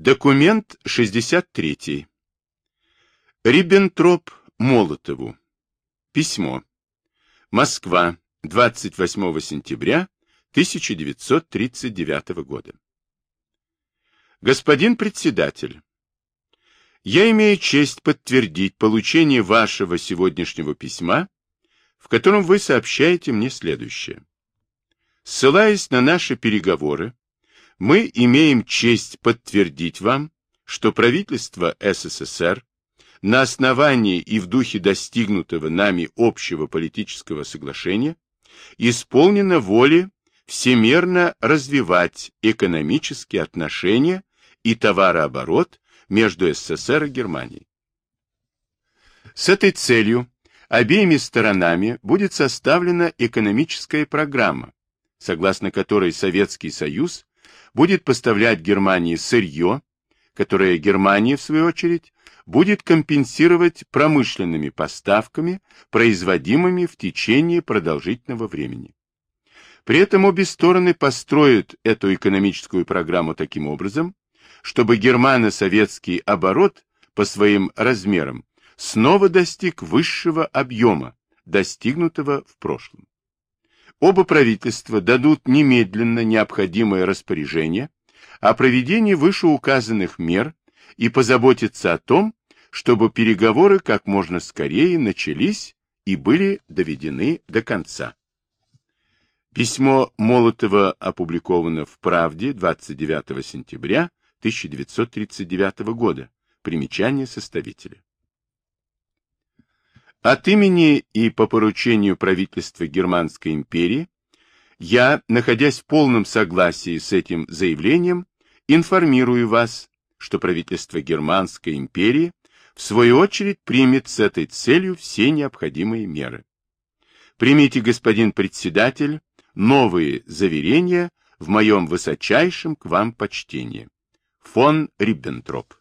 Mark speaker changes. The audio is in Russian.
Speaker 1: Документ 63. Риббентроп Молотову. Письмо. Москва, 28 сентября 1939 года. Господин председатель, я имею честь подтвердить получение вашего сегодняшнего письма, в котором вы сообщаете мне следующее. Ссылаясь на наши переговоры, мы имеем честь подтвердить вам, что правительство СССР на основании и в духе достигнутого нами общего политического соглашения исполнено воли всемерно развивать экономические отношения и товарооборот между СССР и Германией. С этой целью обеими сторонами будет составлена экономическая программа, согласно которой Советский Союз будет поставлять Германии сырье, которое Германия, в свою очередь, будет компенсировать промышленными поставками, производимыми в течение продолжительного времени. При этом обе стороны построят эту экономическую программу таким образом, чтобы германо-советский оборот по своим размерам снова достиг высшего объема, достигнутого в прошлом. Оба правительства дадут немедленно необходимое распоряжение о проведении вышеуказанных мер и позаботятся о том, чтобы переговоры как можно скорее начались и были доведены до конца. Письмо Молотова опубликовано в «Правде» 29 сентября 1939 года. Примечание составителя. От имени и по поручению правительства Германской империи я, находясь в полном согласии с этим заявлением, информирую вас, что правительство Германской империи в свою очередь примет с этой целью все необходимые меры. Примите, господин председатель, новые заверения в моем высочайшем к вам почтении. Фон Риббентроп